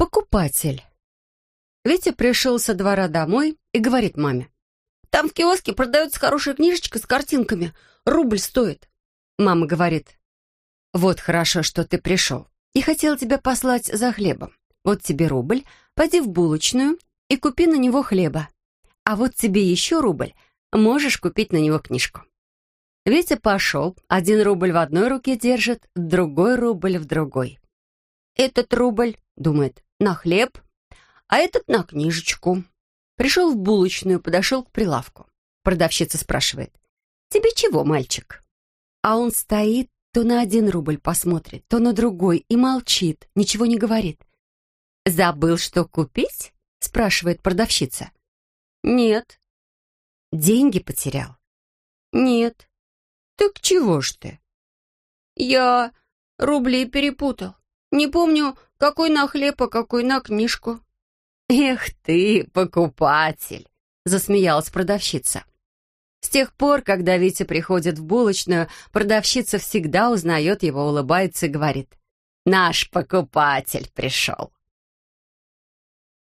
Покупатель. Витя пришел со двора домой и говорит маме. «Там в киоске продается хорошая книжечка с картинками. Рубль стоит». Мама говорит. «Вот хорошо, что ты пришел. И хотел тебя послать за хлебом. Вот тебе рубль, пойди в булочную и купи на него хлеба. А вот тебе еще рубль, можешь купить на него книжку». Витя пошел, один рубль в одной руке держит, другой рубль в другой. «Этот рубль, — думает, — на хлеб, а этот на книжечку». Пришел в булочную, подошел к прилавку. Продавщица спрашивает, «Тебе чего, мальчик?» А он стоит, то на один рубль посмотрит, то на другой и молчит, ничего не говорит. «Забыл, что купить?» — спрашивает продавщица. «Нет». «Деньги потерял?» «Нет». «Так чего ж ты?» «Я рубли перепутал. Не помню, какой на хлеб, а какой на книжку». «Эх ты, покупатель!» — засмеялась продавщица. С тех пор, когда Витя приходит в булочную, продавщица всегда узнает его, улыбается и говорит «Наш покупатель пришел».